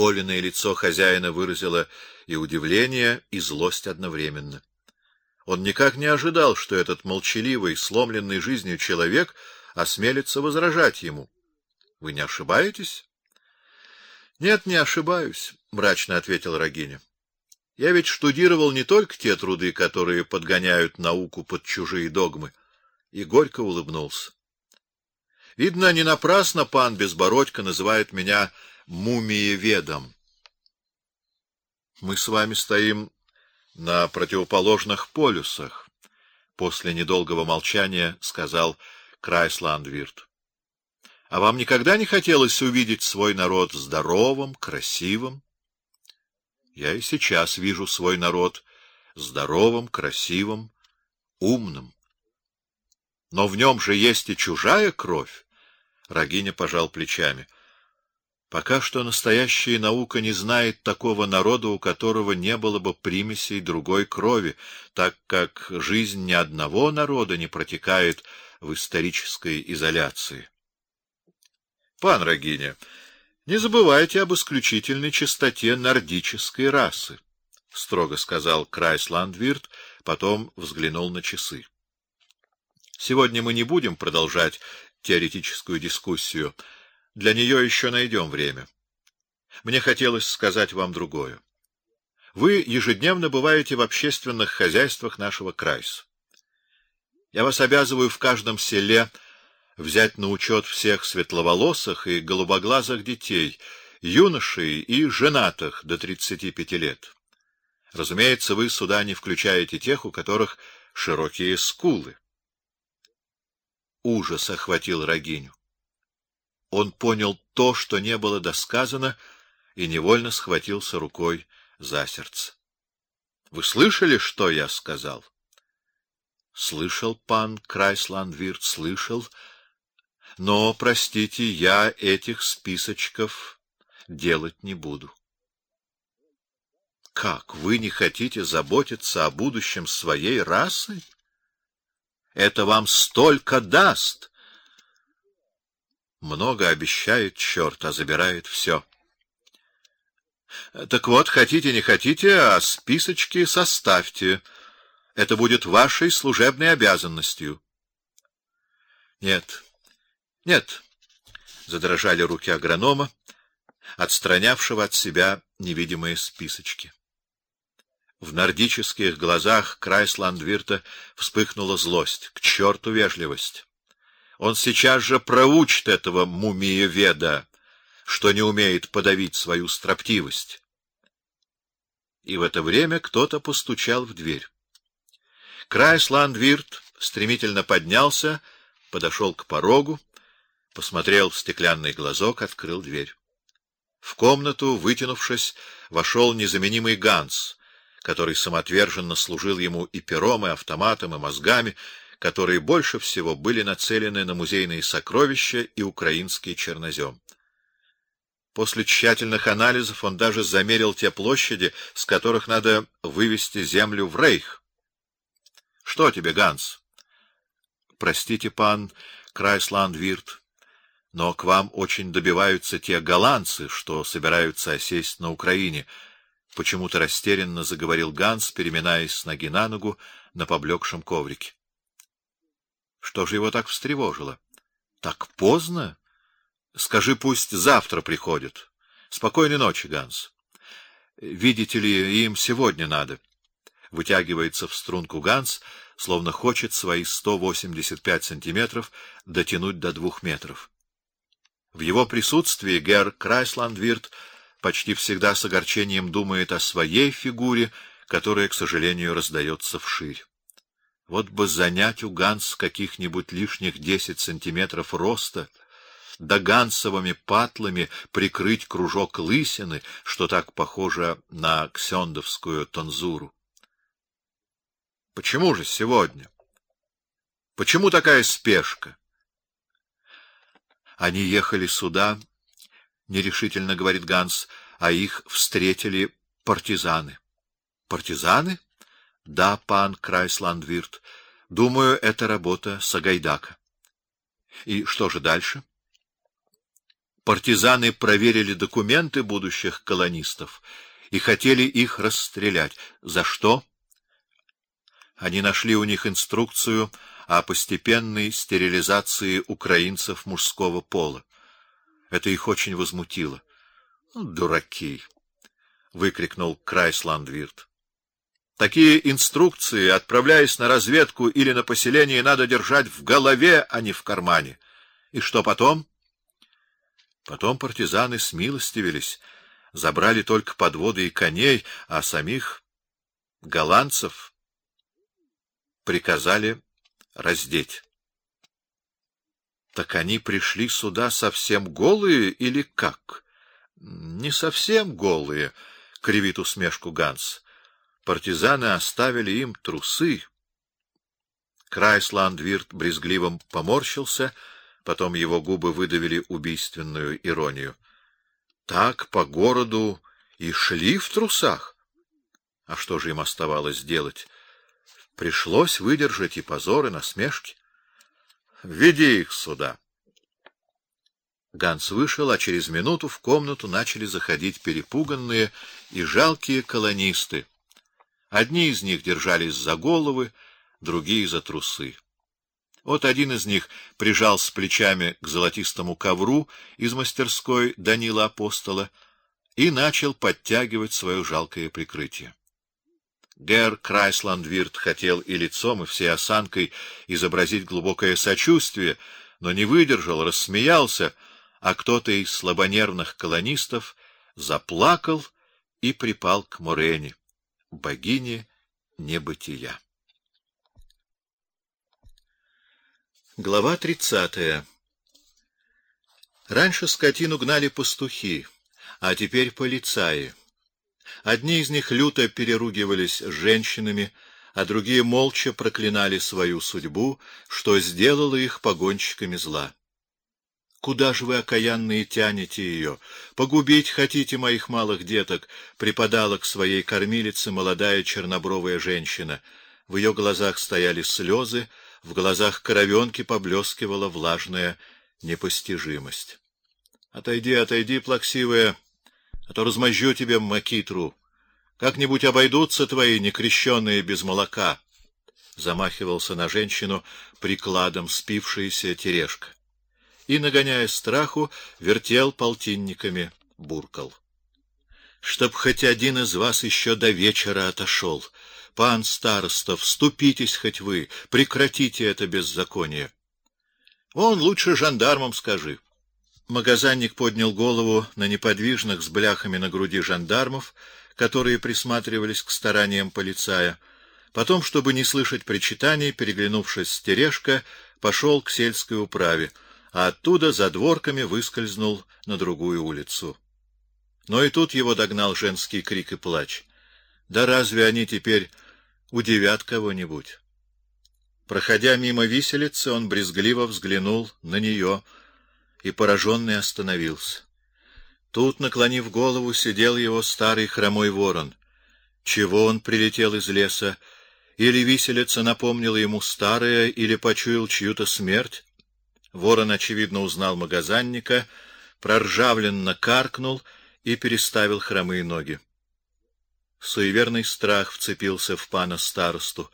Холеное лицо хозяина выразило и удивление, и злость одновременно. Он никак не ожидал, что этот молчаливый, сломленный жизнью человек осмелится возражать ему. — Вы не ошибаетесь? — Нет, не ошибаюсь, — мрачно ответил Рогиня. — Я ведь штудировал не только те труды, которые подгоняют науку под чужие догмы, и горько улыбнулся. Видно, не напрасно пан Безбородько называет меня мумиеведом. Мы с вами стоим на противоположных полюсах, после недолгого молчания сказал Крайсландвирт. А вам никогда не хотелось увидеть свой народ здоровым, красивым? Я и сейчас вижу свой народ здоровым, красивым, умным. Но в нем же есть и чужая кровь. Рогиня пожал плечами. Пока что настоящая наука не знает такого народа, у которого не было бы примесей другой крови, так как жизнь ни одного народа не протекает в исторической изоляции. Пан Рогиня, не забывайте об исключительной чистоте нордической расы, строго сказал Крайсландвирт, потом взглянул на часы. Сегодня мы не будем продолжать теоретическую дискуссию. Для нее еще найдем время. Мне хотелось сказать вам другое. Вы ежедневно бываете в общественных хозяйствах нашего крайса. Я вас обязываю в каждом селе взять на учет всех светловолосых и голубоглазых детей, юношей и женатых до тридцати пяти лет. Разумеется, вы сюда не включаете тех, у которых широкие скулы. Ужас охватил Рогиню. Он понял то, что не было досказано, и невольно схватился рукой за сердце. Вы слышали, что я сказал? Слышал, пан Крайсландвирт, слышал. Но, простите, я этих списочков делать не буду. Как вы не хотите заботиться о будущем своей расы? Это вам столько даст. Много обещает черт, а забирает все. Так вот, хотите не хотите, а списочки составьте. Это будет вашей служебной обязанностью. Нет. Нет. Задрожали руки агронома, отстранявшего от себя невидимые списочки. В нордических глазах Крайсландвирта вспыхнула злость. К черту вежливость! Он сейчас же проучит этого мумиеведа, что не умеет подавить свою строптивость. И в это время кто-то постучал в дверь. Крайсландвирт стремительно поднялся, подошел к порогу, посмотрел в стеклянный глазок, открыл дверь. В комнату, вытянувшись, вошел незаменимый Ганс который самоотверженно служил ему и пером, и автоматом, и мозгами, которые больше всего были нацелены на музейные сокровища и украинский чернозем. После тщательных анализов он даже замерил те площади, с которых надо вывести землю в Рейх. Что тебе, Ганс? Простите, пан Крайсландвирт, но к вам очень добиваются те голландцы, что собираются осесть на Украине почему-то растерянно заговорил Ганс, переминаясь с ноги на ногу на поблекшем коврике. Что же его так встревожило? Так поздно? Скажи, пусть завтра приходит. Спокойной ночи, Ганс. Видите ли, им сегодня надо. Вытягивается в струнку Ганс, словно хочет свои сто восемьдесят пять сантиметров дотянуть до двух метров. В его присутствии Герр Крайсландвирт почти всегда с огорчением думает о своей фигуре, которая, к сожалению, раздается вширь. Вот бы занять у Ганс каких-нибудь лишних десять сантиметров роста, да гансовыми патлами прикрыть кружок лысины, что так похоже на ксендовскую тонзуру. Почему же сегодня? Почему такая спешка? Они ехали сюда нерешительно говорит Ганс, а их встретили партизаны. Партизаны? Да, пан Крайсландвирт. Думаю, это работа Сагайдака. И что же дальше? партизаны проверили документы будущих колонистов и хотели их расстрелять. За что? Они нашли у них инструкцию о постепенной стерилизации украинцев мужского пола. Это их очень возмутило. Ну, дураки, выкрикнул Крайсландвирт. Такие инструкции, отправляясь на разведку или на поселение, надо держать в голове, а не в кармане. И что потом? Потом партизаны смилостивились, забрали только подводы и коней, а самих голландцев приказали раздеть. Так они пришли сюда совсем голые или как? Не совсем голые, кривит усмешку Ганс. Партизаны оставили им трусы. Крайсландвирт брезгливо поморщился, потом его губы выдавили убийственную иронию. Так по городу и шли в трусах. А что же им оставалось делать? Пришлось выдержать и позор, и насмешки. Веди их сюда. Ганс вышел, а через минуту в комнату начали заходить перепуганные и жалкие колонисты. Одни из них держались за головы, другие за трусы. Вот один из них прижал с плечами к золотистому ковру из мастерской Данила Апостола и начал подтягивать свое жалкое прикрытие. Гер Крайсландвирт хотел и лицом, и всей осанкой изобразить глубокое сочувствие, но не выдержал, рассмеялся, а кто-то из слабонервных колонистов заплакал и припал к Морене, богине небытия. Глава тридцатая. Раньше скотину гнали пастухи, а теперь полицаи. Одни из них люто переругивались с женщинами, а другие молча проклинали свою судьбу, что сделало их погонщиками зла. Куда же вы окаянные тянете ее? Погубить хотите моих малых деток? Припадала к своей кормилице молодая чернобровая женщина. В ее глазах стояли слезы, в глазах коровенки поблескивала влажная непостижимость. Отойди, отойди, плаксивая, а то размозжу тебе макитру. Как-нибудь обойдутся твои некрещенные без молока. Замахивался на женщину прикладом спившаяся тережка. И, нагоняя страху, вертел полтинниками, буркал. Чтоб хоть один из вас еще до вечера отошел. Пан староста, вступитесь хоть вы, прекратите это беззаконие. Он лучше жандармам скажи. Магазинник поднял голову на неподвижных с бляхами на груди жандармов, которые присматривались к стараниям полицая. Потом, чтобы не слышать причитаний, переглянувшись с Терешка, пошел к сельской управе, а оттуда за дворками выскользнул на другую улицу. Но и тут его догнал женский крик и плач. Да разве они теперь удивят кого-нибудь? Проходя мимо виселицы, он брезгливо взглянул на нее — и пораженный остановился. Тут, наклонив голову, сидел его старый хромой ворон. Чего он прилетел из леса? Или виселица напомнила ему старое, или почуял чью-то смерть? Ворон очевидно узнал магазинника, проржавленно каркнул и переставил хромые ноги. Суеверный страх вцепился в пана старосту.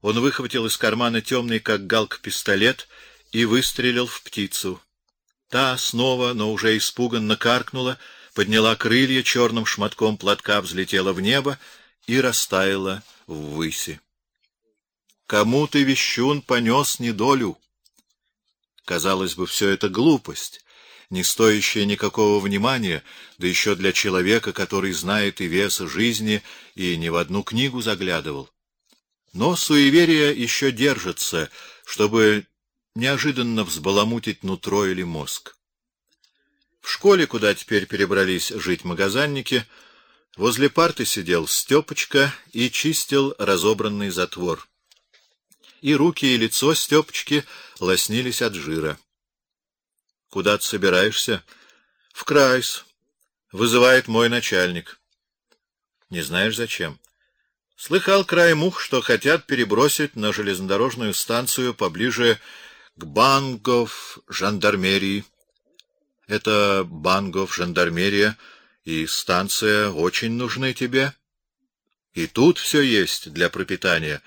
Он выхватил из кармана темный, как галка, пистолет и выстрелил в птицу. Та снова, но уже испуганно каркнула, подняла крылья, черным шматком платка взлетела в небо и растаяла ввыси. Кому ты, вещун, понес недолю? Казалось бы, все это глупость, не стоящая никакого внимания, да еще для человека, который знает и вес жизни и не в одну книгу заглядывал. Но суеверие еще держится, чтобы неожиданно взбаламутить нутро или мозг. В школе, куда теперь перебрались жить магазинники, возле парты сидел Стёпочка и чистил разобранный затвор. И руки, и лицо Стёпочки лоснились от жира. Куда ты собираешься? В Крайс. Вызывает мой начальник. Не знаешь зачем? Слыхал край мух, что хотят перебросить на железнодорожную станцию поближе к Бангов жандармерии. Это Бангов, жандармерия и станция очень нужны тебе. И тут все есть для пропитания.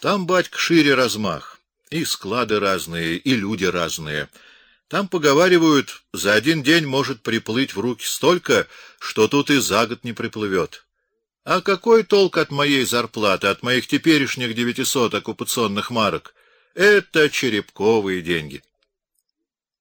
Там, батька, шире размах. И склады разные, и люди разные. Там, поговаривают, за один день может приплыть в руки столько, что тут и за год не приплывет. А какой толк от моей зарплаты, от моих теперешних девятисот оккупационных марок? Это черепковые деньги.